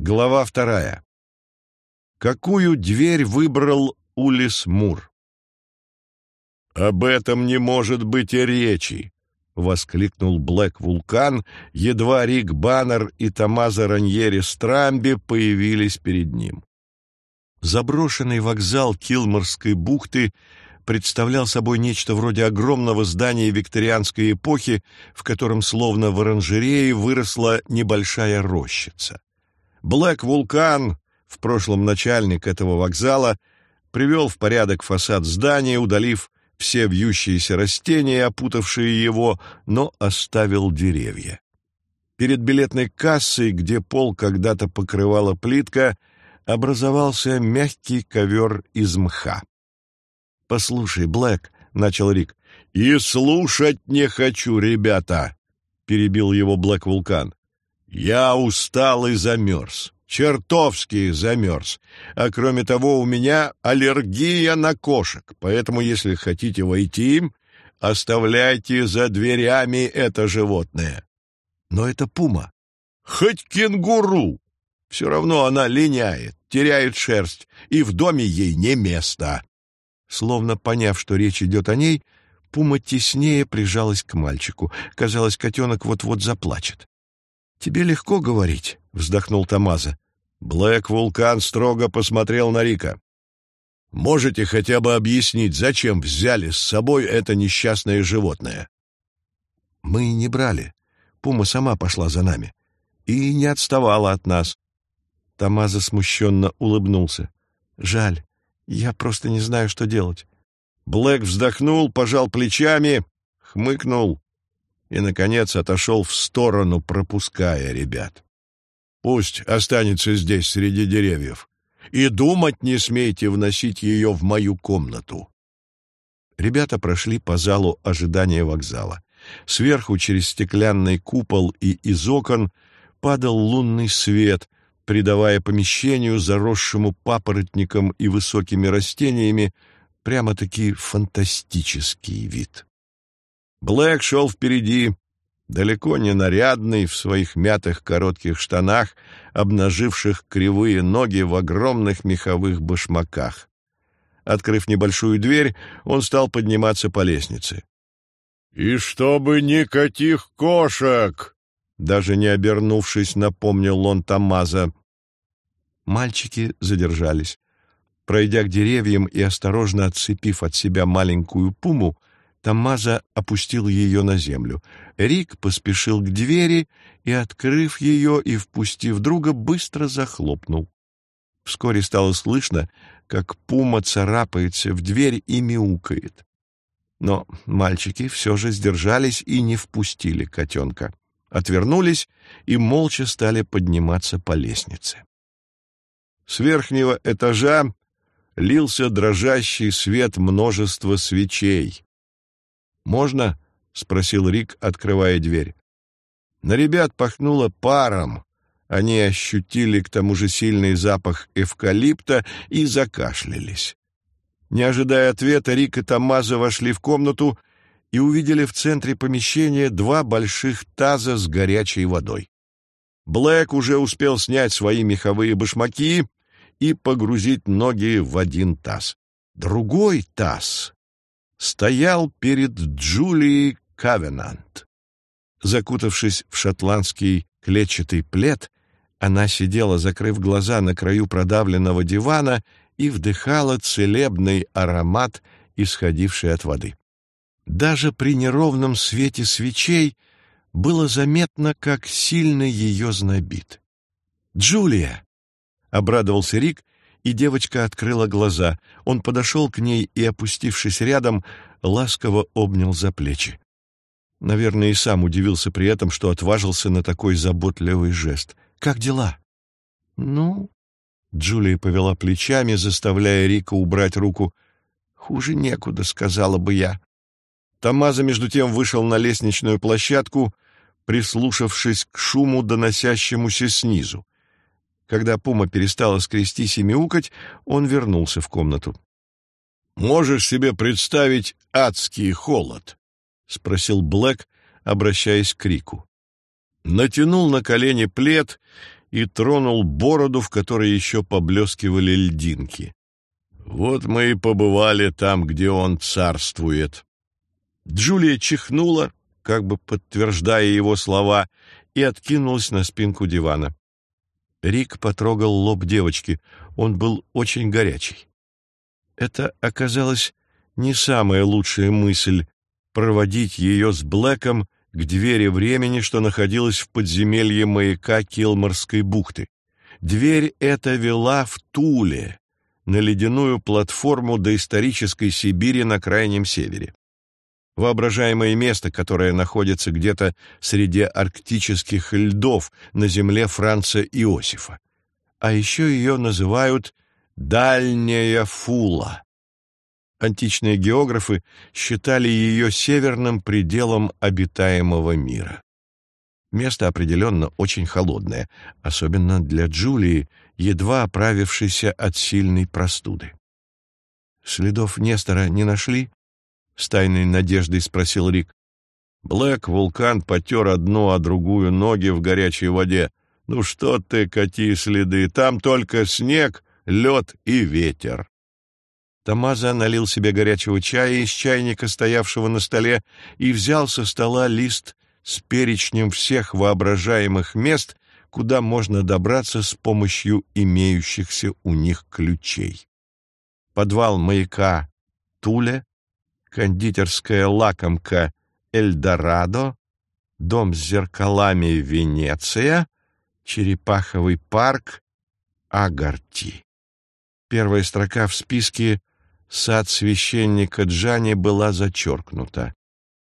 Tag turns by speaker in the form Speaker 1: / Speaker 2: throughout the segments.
Speaker 1: Глава вторая. Какую дверь выбрал Улис Мур? «Об этом не может быть и речи!» — воскликнул Блэк Вулкан, едва Рик Баннер и Томазо Раньери Страмби появились перед ним. Заброшенный вокзал Килморской бухты представлял собой нечто вроде огромного здания викторианской эпохи, в котором словно в оранжерее выросла небольшая рощица. Блэк Вулкан, в прошлом начальник этого вокзала, привел в порядок фасад здания, удалив все вьющиеся растения, опутавшие его, но оставил деревья. Перед билетной кассой, где пол когда-то покрывала плитка, образовался мягкий ковер из мха. «Послушай, Блэк», — начал Рик. «И слушать не хочу, ребята», — перебил его Блэк Вулкан. «Я устал и замерз, чертовски замерз, а кроме того у меня аллергия на кошек, поэтому если хотите войти, оставляйте за дверями это животное». «Но это пума». «Хоть кенгуру! Все равно она линяет, теряет шерсть, и в доме ей не место». Словно поняв, что речь идет о ней, Пума теснее прижалась к мальчику. Казалось, котенок вот-вот заплачет. «Тебе легко говорить», — вздохнул Тамаза. Блэк Вулкан строго посмотрел на Рика. «Можете хотя бы объяснить, зачем взяли с собой это несчастное животное?» «Мы не брали. Пума сама пошла за нами. И не отставала от нас». Тамаза смущенно улыбнулся. «Жаль. Я просто не знаю, что делать. Блэк вздохнул, пожал плечами, хмыкнул и, наконец, отошел в сторону, пропуская ребят. «Пусть останется здесь, среди деревьев, и думать не смейте вносить ее в мою комнату». Ребята прошли по залу ожидания вокзала. Сверху, через стеклянный купол и из окон, падал лунный свет, придавая помещению, заросшему папоротником и высокими растениями, прямо-таки фантастический вид. Блэк шел впереди, далеко не нарядный, в своих мятых коротких штанах, обнаживших кривые ноги в огромных меховых башмаках. Открыв небольшую дверь, он стал подниматься по лестнице. «И чтобы никаких кошек!» Даже не обернувшись, напомнил он Тамаза. Мальчики задержались. Пройдя к деревьям и осторожно отцепив от себя маленькую пуму, Тамаза опустил ее на землю. Рик поспешил к двери и, открыв ее и впустив друга, быстро захлопнул. Вскоре стало слышно, как пума царапается в дверь и мяукает. Но мальчики все же сдержались и не впустили котенка. Отвернулись и молча стали подниматься по лестнице. С верхнего этажа лился дрожащий свет множества свечей. «Можно?» — спросил Рик, открывая дверь. На ребят пахнуло паром. Они ощутили к тому же сильный запах эвкалипта и закашлялись. Не ожидая ответа, Рик и Тамаза вошли в комнату и увидели в центре помещения два больших таза с горячей водой. Блэк уже успел снять свои меховые башмаки и погрузить ноги в один таз. Другой таз стоял перед Джулией Кавенант. Закутавшись в шотландский клетчатый плед, она сидела, закрыв глаза на краю продавленного дивана и вдыхала целебный аромат, исходивший от воды. Даже при неровном свете свечей было заметно, как сильно ее знобит. «Джулия!» — обрадовался Рик, и девочка открыла глаза. Он подошел к ней и, опустившись рядом, ласково обнял за плечи. Наверное, и сам удивился при этом, что отважился на такой заботливый жест. «Как дела?» «Ну...» Джулия повела плечами, заставляя Рика убрать руку. «Хуже некуда», — сказала бы я. Тамаза, между тем, вышел на лестничную площадку, прислушавшись к шуму, доносящемуся снизу. Когда пума перестала скрестись и мяукать, он вернулся в комнату. «Можешь себе представить адский холод?» — спросил Блэк, обращаясь к Рику. Натянул на колени плед и тронул бороду, в которой еще поблескивали льдинки. «Вот мы и побывали там, где он царствует». Джулия чихнула, как бы подтверждая его слова, и откинулась на спинку дивана. Рик потрогал лоб девочки. Он был очень горячий. Это оказалось не самая лучшая мысль — проводить ее с Блэком к двери времени, что находилась в подземелье маяка Килморской бухты. Дверь эта вела в Туле, на ледяную платформу доисторической Сибири на крайнем севере. Воображаемое место, которое находится где-то среди арктических льдов на земле Франца Иосифа. А еще ее называют «Дальняя Фула». Античные географы считали ее северным пределом обитаемого мира. Место определенно очень холодное, особенно для Джулии, едва оправившейся от сильной простуды. «Следов Нестора не нашли?» — с тайной надеждой спросил Рик. Блэк вулкан потер одну, а другую ноги в горячей воде. «Ну что ты, кати следы, там только снег, лед и ветер». Тамаза налил себе горячего чая из чайника, стоявшего на столе, и взял со стола лист с перечнем всех воображаемых мест, куда можно добраться с помощью имеющихся у них ключей. Подвал маяка Туле, кондитерская лакомка Эльдорадо, дом с зеркалами Венеция, черепаховый парк Агарти. Первая строка в списке Сад священника Джани была зачеркнута.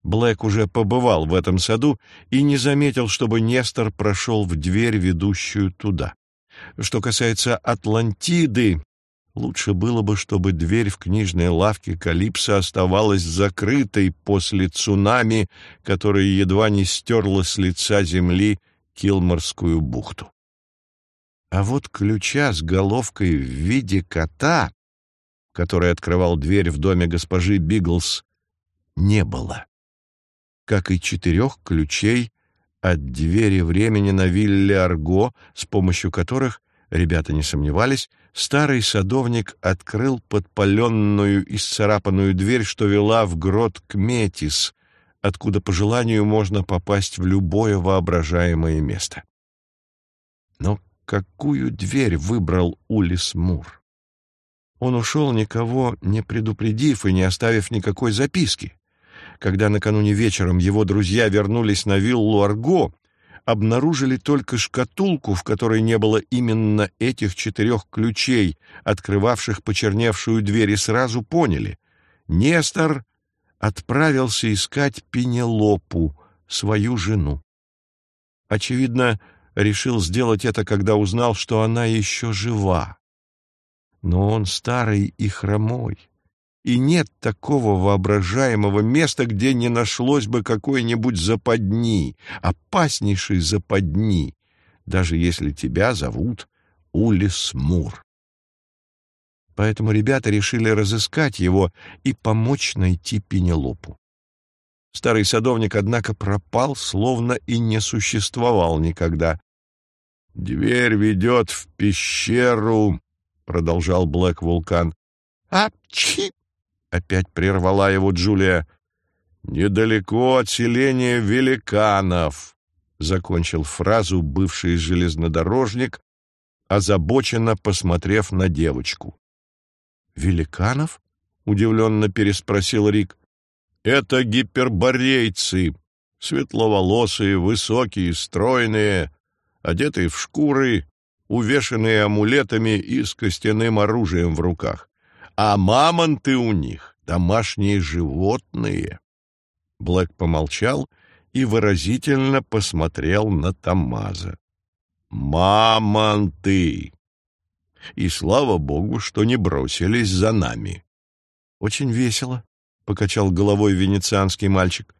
Speaker 1: Блэк уже побывал в этом саду и не заметил, чтобы Нестор прошел в дверь, ведущую туда. Что касается Атлантиды, лучше было бы, чтобы дверь в книжной лавке Калипсо оставалась закрытой после цунами, которое едва не стерло с лица земли Килморскую бухту. А вот ключа с головкой в виде кота который открывал дверь в доме госпожи Биглс, не было. Как и четырех ключей от двери времени на вилле Арго, с помощью которых, ребята не сомневались, старый садовник открыл подпаленную и сцарапанную дверь, что вела в грот Кметис, откуда по желанию можно попасть в любое воображаемое место. Но какую дверь выбрал Улис Мур? Он ушел, никого не предупредив и не оставив никакой записки. Когда накануне вечером его друзья вернулись на виллу Арго, обнаружили только шкатулку, в которой не было именно этих четырех ключей, открывавших почерневшую дверь, и сразу поняли — Нестор отправился искать Пенелопу, свою жену. Очевидно, решил сделать это, когда узнал, что она еще жива. Но он старый и хромой, и нет такого воображаемого места, где не нашлось бы какой-нибудь западни, опаснейшей западни, даже если тебя зовут Улис Мур. Поэтому ребята решили разыскать его и помочь найти Пенелопу. Старый садовник, однако, пропал, словно и не существовал никогда. «Дверь ведет в пещеру продолжал Блэк Вулкан. «Апчи!» — опять прервала его Джулия. «Недалеко от селения великанов», — закончил фразу бывший железнодорожник, озабоченно посмотрев на девочку. «Великанов?» — удивленно переспросил Рик. «Это гиперборейцы, светловолосые, высокие, стройные, одетые в шкуры, увешанные амулетами и с костяным оружием в руках. А мамонты у них — домашние животные. Блэк помолчал и выразительно посмотрел на Тамаза. «Мамонты!» И слава богу, что не бросились за нами. «Очень весело», — покачал головой венецианский мальчик.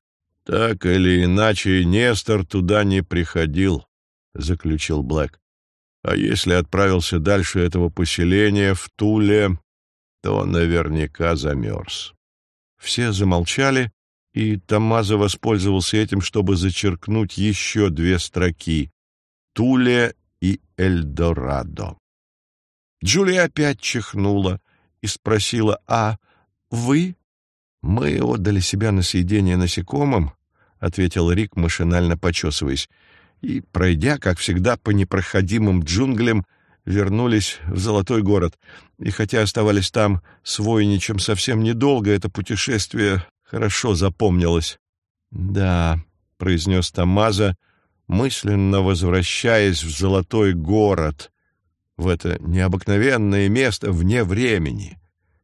Speaker 1: «Так или иначе, Нестор туда не приходил», — заключил Блэк. А если отправился дальше этого поселения, в Туле, то наверняка замерз. Все замолчали, и Тамаза воспользовался этим, чтобы зачеркнуть еще две строки. Туле и Эльдорадо. Джулия опять чихнула и спросила, «А вы?» «Мы отдали себя на съедение насекомым», — ответил Рик, машинально почесываясь, и, пройдя, как всегда, по непроходимым джунглям, вернулись в Золотой город. И хотя оставались там с воиничем совсем недолго, это путешествие хорошо запомнилось. «Да», — произнес Тамаза, мысленно возвращаясь в Золотой город, в это необыкновенное место вне времени,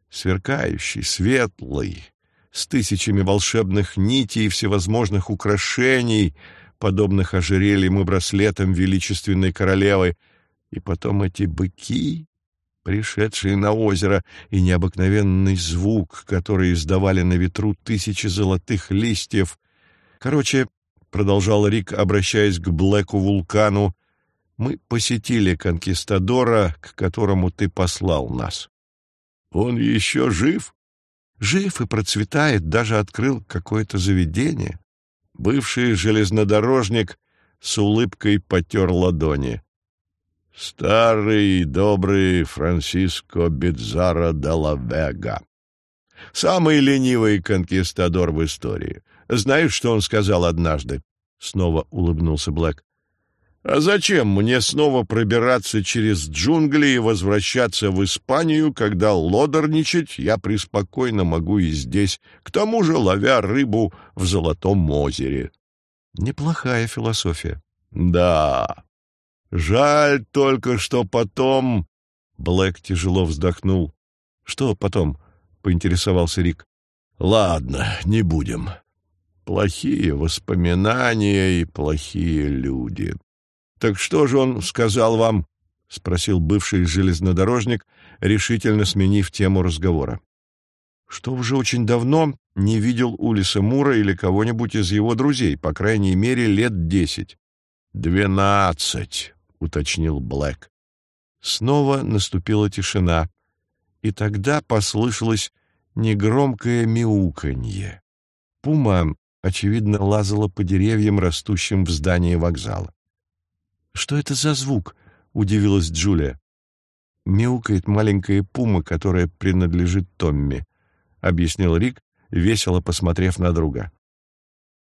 Speaker 1: сверкающий, светлый, с тысячами волшебных нитей и всевозможных украшений, подобных ожерельям и браслетам величественной королевы, и потом эти быки, пришедшие на озеро, и необыкновенный звук, который издавали на ветру тысячи золотых листьев. Короче, — продолжал Рик, обращаясь к Блэку вулкану, — мы посетили конкистадора, к которому ты послал нас. — Он еще жив? — Жив и процветает, даже открыл какое-то заведение. Бывший железнодорожник с улыбкой потер ладони. Старый добрый Франсиско Бидзара де ла Вега. Самый ленивый конкистадор в истории. Знаешь, что он сказал однажды? Снова улыбнулся Блэк. А зачем мне снова пробираться через джунгли и возвращаться в Испанию, когда лодорничать я преспокойно могу и здесь, к тому же ловя рыбу в Золотом озере? Неплохая философия. Да, Жаль только, что потом...» Блэк тяжело вздохнул. «Что потом?» — поинтересовался Рик. «Ладно, не будем. Плохие воспоминания и плохие люди. Так что же он сказал вам?» — спросил бывший железнодорожник, решительно сменив тему разговора. «Что уже очень давно не видел Улиса Мура или кого-нибудь из его друзей, по крайней мере, лет десять». «Двенадцать», уточнил Блэк. Снова наступила тишина, и тогда послышалось негромкое мяуканье. Пума, очевидно, лазала по деревьям, растущим в здании вокзала. «Что это за звук?» — удивилась Джулия. «Мяукает маленькая пума, которая принадлежит Томми», — объяснил Рик, весело посмотрев на друга.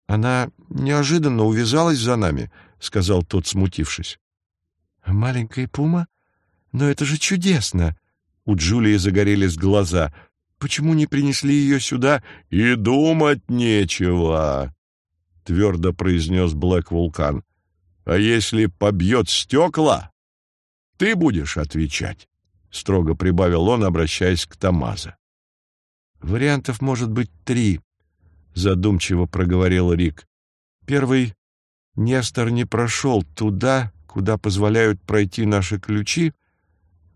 Speaker 1: «Она неожиданно увязалась за нами», — сказал тот, смутившись. «Маленькая пума? Но это же чудесно!» У Джулии загорелись глаза. «Почему не принесли ее сюда?» «И думать нечего!» — твердо произнес Блэк Вулкан. «А если побьет стекла, ты будешь отвечать», — строго прибавил он, обращаясь к Тамаза. «Вариантов может быть три», — задумчиво проговорил Рик. «Первый — Нестор не прошел туда, куда позволяют пройти наши ключи,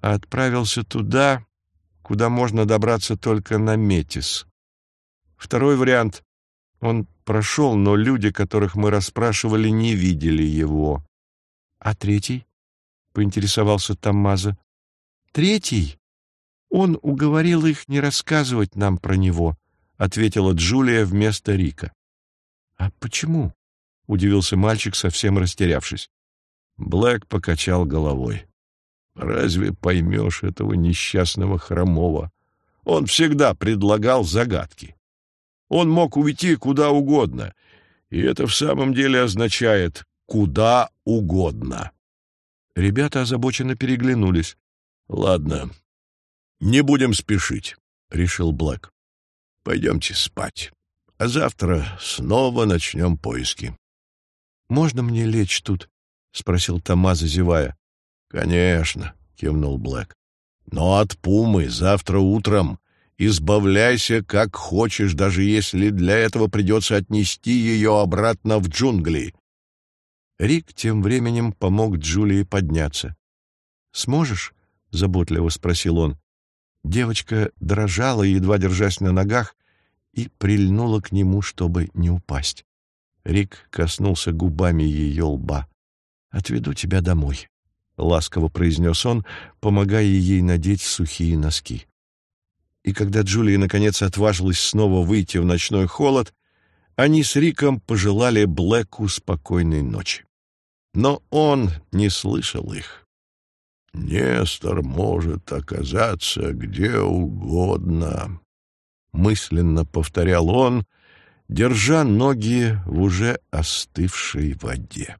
Speaker 1: а отправился туда, куда можно добраться только на Метис. Второй вариант — он прошел, но люди, которых мы расспрашивали, не видели его. — А третий? — поинтересовался Таммаза. — Третий? Он уговорил их не рассказывать нам про него, — ответила Джулия вместо Рика. — А почему? — удивился мальчик, совсем растерявшись. Блэк покачал головой. «Разве поймешь этого несчастного хромого? Он всегда предлагал загадки. Он мог уйти куда угодно, и это в самом деле означает «куда угодно». Ребята озабоченно переглянулись. «Ладно, не будем спешить», — решил Блэк. «Пойдемте спать, а завтра снова начнем поиски». «Можно мне лечь тут?» — спросил Томазо, зевая. «Конечно», — кивнул Блэк. «Но от пумы завтра утром избавляйся как хочешь, даже если для этого придется отнести ее обратно в джунгли». Рик тем временем помог Джулии подняться. «Сможешь?» — заботливо спросил он. Девочка дрожала, едва держась на ногах, и прильнула к нему, чтобы не упасть. Рик коснулся губами ее лба. «Отведу тебя домой», — ласково произнес он, помогая ей надеть сухие носки. И когда Джулия наконец отважилась снова выйти в ночной холод, они с Риком пожелали Блэку спокойной ночи. но он не слышал их. «Нестор может оказаться где угодно», — мысленно повторял он, держа ноги в уже остывшей воде.